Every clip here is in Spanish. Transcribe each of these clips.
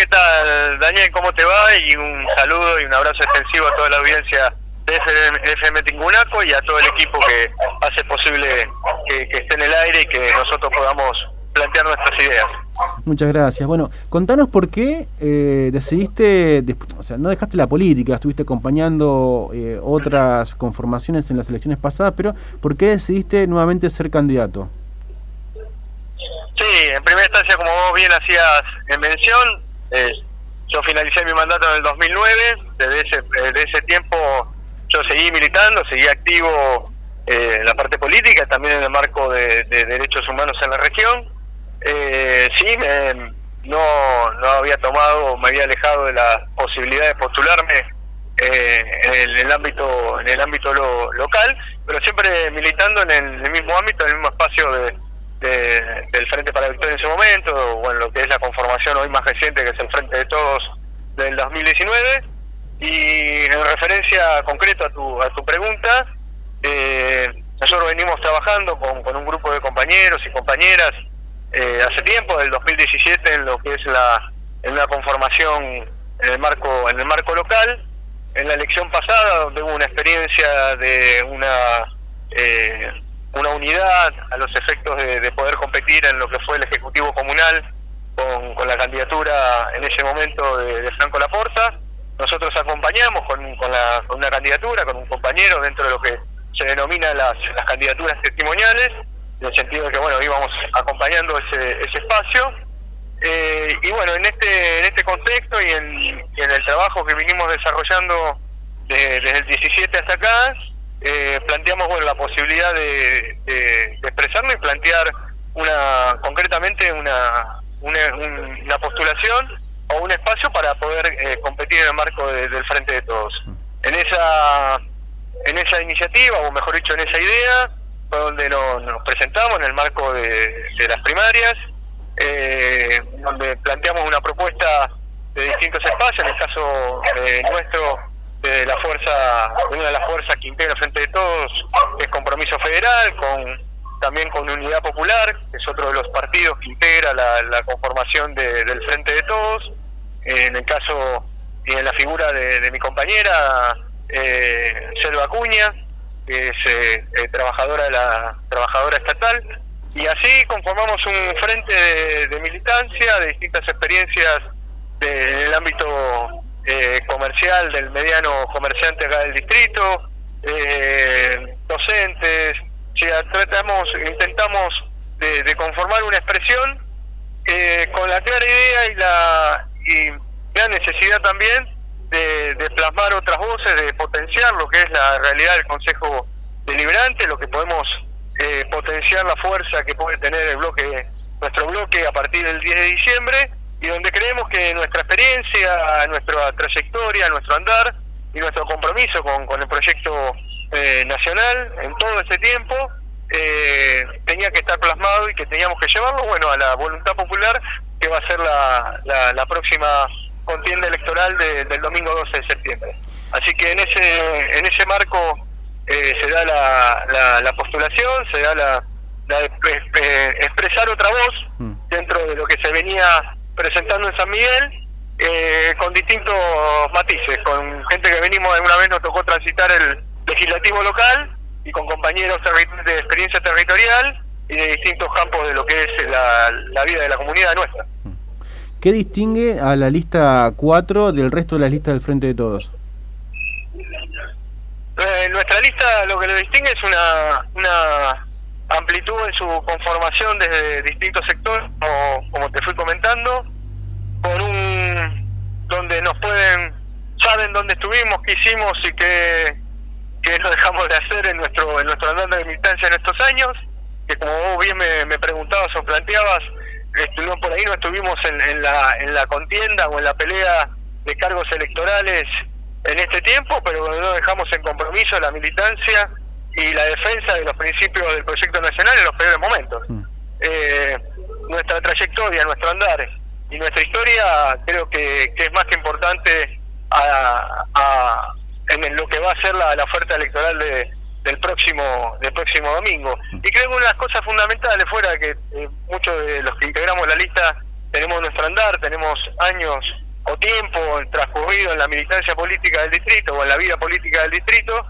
¿qué tal Daniel? ¿Cómo te va? Y un saludo y un abrazo extensivo a toda la audiencia de FM, Tingunaco y a todo el equipo que hace posible que, esté en el aire y que nosotros podamos plantear nuestras ideas. Muchas gracias. Bueno, contanos por qué eh, decidiste, o sea, no dejaste la política, estuviste acompañando eh, otras conformaciones en las elecciones pasadas, pero ¿por qué decidiste nuevamente ser candidato? Sí, en primera instancia, como vos bien hacías en mención, eh, yo finalicé mi mandato en el 2009, desde ese, desde ese tiempo yo seguí militando, seguí activo eh, en la parte política, también en el marco de, derechos humanos en la región. Eh, sí, no, no había tomado, me había alejado de la posibilidad de postularme eh, en, el, ámbito en el ámbito local, pero siempre militando en el, mismo ámbito, en el mismo espacio de, del Frente para la Victoria en ese momento, o en lo que es la conformación hoy más reciente, que es el Frente de Todos del 2019 y en referencia concreto a tu, a tu pregunta, eh, nosotros venimos trabajando con, con, un grupo de compañeros y compañeras eh, hace tiempo, del 2017, en lo que es la en una conformación en el marco en el marco local. En la elección pasada, donde hubo una experiencia de una eh, una unidad a los efectos de, poder competir en lo que fue el ejecutivo comunal con, la candidatura en ese momento de, de Franco Laporta nosotros acompañamos con, con, la, una candidatura, con un compañero dentro de lo que se denomina las, candidaturas testimoniales, en el sentido de que bueno íbamos acompañando ese, ese espacio. Eh, y bueno, en este, en este contexto y en el trabajo que vinimos desarrollando desde el 17 hasta acá, eh, planteamos bueno la posibilidad de, de, expresarnos y plantear una concretamente una, una, una postulación o un espacio para poder eh, competir en el marco del frente de todos. En esa en esa iniciativa, o mejor dicho, en esa idea, fue donde nos, presentamos en el marco de, las primarias, eh, donde planteamos una propuesta de distintos espacios, en el caso nuestro, de la fuerza, una de las fuerzas que integra frente de todos, es Compromiso Federal, con también con Unidad Popular, que es otro de los partidos que integra la, conformación del Frente de Todos, en el caso y en la figura de, mi compañera eh, Selva Acuña, que es eh, eh, trabajadora de la trabajadora estatal, y así conformamos un frente de, militancia de distintas experiencias del ámbito eh, comercial, del mediano comerciante acá del distrito, docentes, tratamos, intentamos de, de, conformar una expresión con la clara idea y la y la necesidad también de, plasmar otras voces, de potenciar lo que es la realidad del Consejo Deliberante, lo que podemos eh, potenciar la fuerza que puede tener el bloque, nuestro bloque a partir del 10 de diciembre, y donde creemos que nuestra experiencia, nuestra trayectoria, nuestro andar y nuestro compromiso con, con el proyecto eh, nacional en todo ese tiempo eh, tenía que estar plasmado y que teníamos que llevarlo bueno a la voluntad popular que va a ser la, la, próxima contienda electoral del domingo 12 de septiembre. Así que en ese, en ese marco eh, se da la, la, postulación, se da la, eh, expresar otra voz mm. dentro de lo que se venía presentando en San Miguel, eh, con distintos matices, con gente que venimos, alguna vez nos tocó transitar el legislativo local y con compañeros de experiencia territorial y de distintos campos de lo que es la, la vida de la comunidad nuestra. ¿Qué distingue a la lista 4 del resto de las listas del Frente de Todos? Eh, nuestra lista lo que lo distingue es una, una amplitud en su conformación desde distintos sectores, como, como te fui comentando, con un donde nos pueden, saben dónde estuvimos, qué hicimos y qué, qué no dejamos de hacer en nuestro en nuestro andando de militancia en estos años que como vos bien me, preguntabas o planteabas, estuvimos por ahí, no estuvimos en, la, en la contienda o en la pelea de cargos electorales en este tiempo, pero no dejamos en compromiso la militancia y la defensa de los principios del proyecto nacional en los peores momentos. Mm. Eh, nuestra trayectoria, nuestro andar y nuestra historia creo que, es más que importante a, en lo que va a ser la, la oferta electoral de, del próximo del próximo domingo. Y creo que una de las cosas fundamentales fuera que eh, muchos de los que integramos la lista tenemos nuestro andar, tenemos años o tiempo transcurrido en la militancia política del distrito o en la vida política del distrito,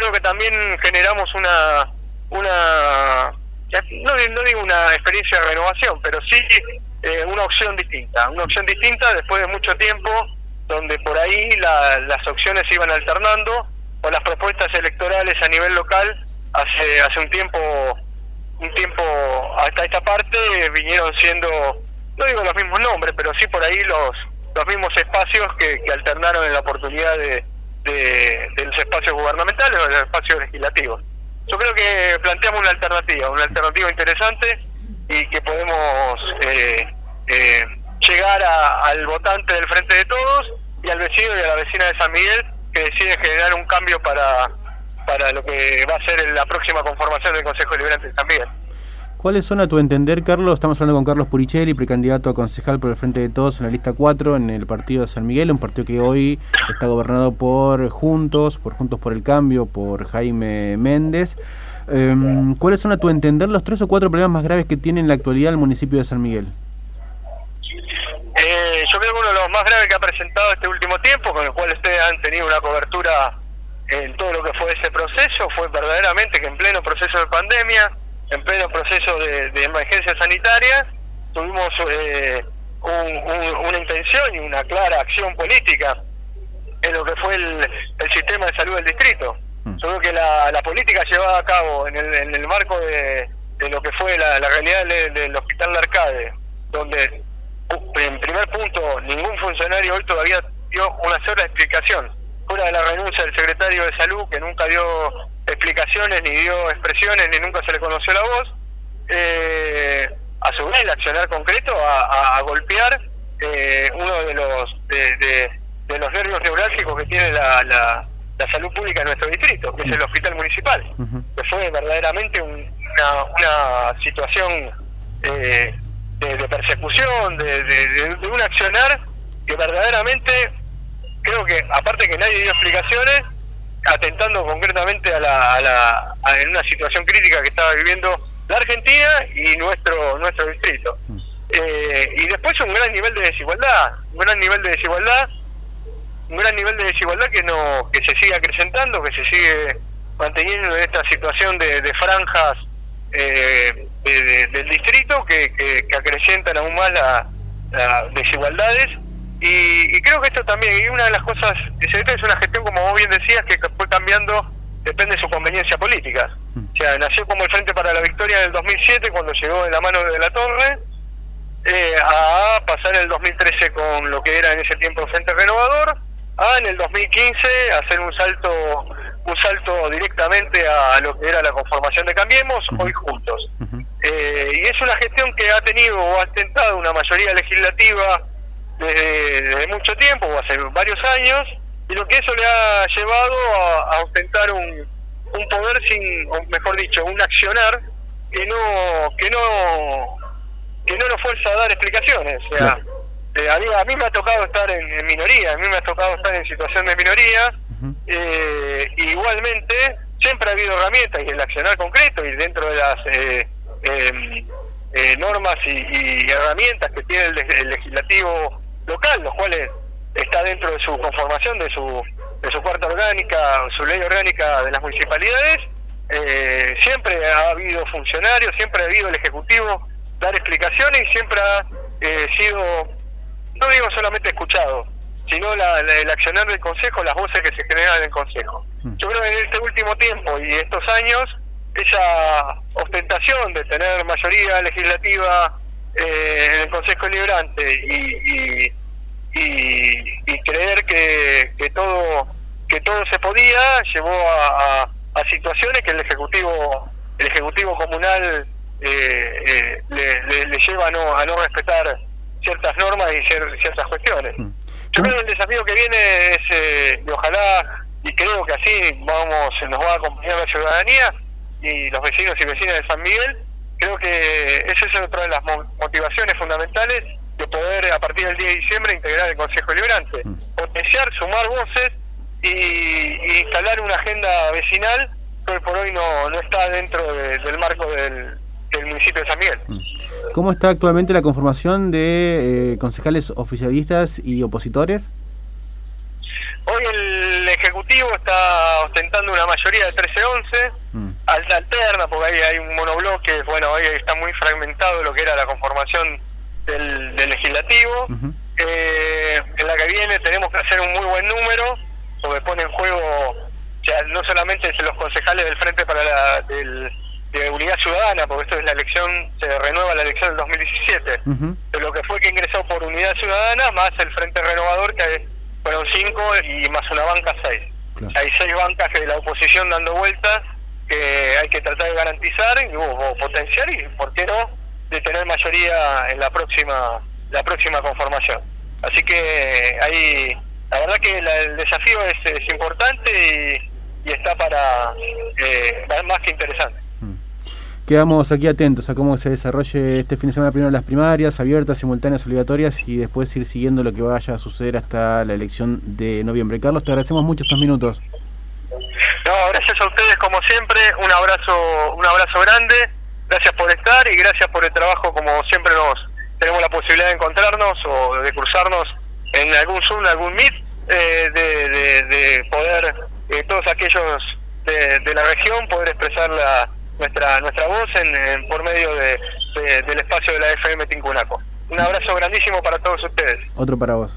creo que también generamos una, una no, no digo una experiencia de renovación, pero sí eh, una opción distinta, una opción distinta después de mucho tiempo donde por ahí las opciones iban alternando o las propuestas electorales a nivel local hace hace un tiempo un tiempo hasta esta parte vinieron siendo no digo los mismos nombres pero sí por ahí los los mismos espacios que, alternaron en la oportunidad de, de, los espacios gubernamentales o de los espacios legislativos yo creo que planteamos una alternativa una alternativa interesante y que podemos eh, eh, llegar al votante del frente de todos y al vecino y a la vecina de San Miguel que decide generar un cambio para, para lo que va a ser la próxima conformación del Consejo Liberante de San Miguel. ¿Cuáles son a tu entender, Carlos? Estamos hablando con Carlos Purichelli, precandidato a concejal por el Frente de Todos en la lista 4 en el partido de San Miguel, un partido que hoy está gobernado por Juntos, por Juntos por el Cambio, por Jaime Méndez. Em, ¿Cuáles son a tu entender los tres o cuatro problemas más graves que tiene en la actualidad el municipio de San Miguel? Eh, yo creo que uno de los más graves que ha presentado este último tiempo, con el cual ustedes han tenido una cobertura en todo lo que fue ese proceso, fue verdaderamente que en pleno proceso de pandemia, en pleno proceso de, emergencia sanitaria, tuvimos eh, una intención y una clara acción política en lo que fue el, sistema de salud del distrito. Mm. Yo creo que la, política llevada a cabo en el, marco de, lo que fue la, realidad del, Hospital de Arcade, donde en primer punto, ningún funcionario hoy todavía dio una sola explicación, fuera de la renuncia del secretario de Salud, que nunca dio explicaciones, ni dio expresiones, ni nunca se le conoció la voz, eh, a su vez el accionar concreto a, golpear eh, uno de los de, los nervios neurálgicos que tiene la, la, salud pública en nuestro distrito, que es el hospital municipal, que fue verdaderamente una, una situación eh, de, persecución, de, de, un accionar que verdaderamente creo que, aparte que nadie dio explicaciones, atentando concretamente a la, a la en una situación crítica que estaba viviendo la Argentina y nuestro nuestro distrito. Mm. Eh, y después un gran nivel de desigualdad, un gran nivel de desigualdad, un gran nivel de desigualdad que no que se sigue acrecentando, que se sigue manteniendo en esta situación de, de franjas eh, del distrito que, que, acrecentan aún más las desigualdades y, creo que esto también, y una de las cosas que se es una gestión, como vos bien decías, que fue cambiando, depende de su conveniencia política. Mm. O sea, nació como el Frente para la Victoria en el 2007, cuando llegó de la mano de la Torre, eh, a pasar el 2013 con lo que era en ese tiempo el Frente Renovador, a en el 2015 hacer un salto un salto directamente a lo que era la conformación de Cambiemos, hoy juntos. Eh, y es una gestión que ha tenido o ha ostentado una mayoría legislativa desde, mucho tiempo, o hace varios años, y lo que eso le ha llevado a, ostentar un, un poder sin, o mejor dicho, un accionar que no que no que no nos fuerza a dar explicaciones. O sea, eh, a, mí, me ha tocado estar en, minoría, a mí me ha tocado estar en situación de minoría, eh, igualmente siempre ha habido herramientas y el accionar concreto y dentro de las eh, em, eh, normas y, herramientas que tiene el, legislativo local, los cuales está dentro de su conformación, de su, de su cuarta orgánica, su ley orgánica de las municipalidades, eh, siempre ha habido funcionarios, siempre ha habido el Ejecutivo dar explicaciones y siempre ha eh, sido, no digo solamente escuchado, sino la, el accionar del Consejo, las voces que se generan en el Consejo. Mm. Yo creo que en este último tiempo y estos años, esa ostentación de tener mayoría legislativa eh, en el Consejo Liberante y, y, creer que, que todo que todo se podía llevó a, situaciones que el ejecutivo el ejecutivo comunal eh, eh, le, le, lleva a no, a no respetar ciertas normas y ciertas cuestiones. Mm. Yo creo que el desafío que viene es, eh, y ojalá, y creo que así vamos nos va a acompañar la ciudadanía y los vecinos y vecinas de San Miguel, creo que esa es otra de las motivaciones fundamentales de poder a partir del 10 de diciembre integrar el Consejo Liberante, mm. potenciar, sumar voces y, instalar una agenda vecinal que hoy por hoy no, no está dentro del marco del, municipio de San Miguel. Mm. ¿Cómo está actualmente la conformación de eh, concejales oficialistas y opositores? Hoy el Ejecutivo está ostentando una mayoría de 13-11, mm. Alta alterna, porque ahí hay un monobloque, bueno, hoy está muy fragmentado lo que era la conformación del, Legislativo. eh, en la que viene tenemos que hacer un muy buen número, porque pone en juego ya no solamente los concejales del Frente para la del, de Unidad Ciudadana, porque esto es la elección, se renueva la elección del 2017, de lo que fue que ingresó por Unidad Ciudadana, más el Frente Renovador, que fueron cinco, y más una banca, seis. Hay seis bancas de la oposición dando vueltas que hay que tratar de garantizar y potenciar y, ¿por qué no?, de tener mayoría en la próxima la próxima conformación. Así que ahí, la verdad que el desafío es, importante y, está para eh, más que interesante. Mm. Quedamos aquí atentos a cómo se desarrolle este fin de semana primero las primarias, abiertas, simultáneas, obligatorias y después ir siguiendo lo que vaya a suceder hasta la elección de noviembre. Carlos, te agradecemos mucho estos minutos. No, gracias a ustedes como siempre, un abrazo, un abrazo grande, gracias por estar y gracias por el trabajo como siempre nos, tenemos la posibilidad de encontrarnos o de cruzarnos en algún Zoom, algún Meet, eh, de, poder, eh, todos aquellos de, la región, poder expresar la, nuestra nuestra voz en, por medio de, del espacio de la FM Tincunaco. Un abrazo grandísimo para todos ustedes. Otro para vos.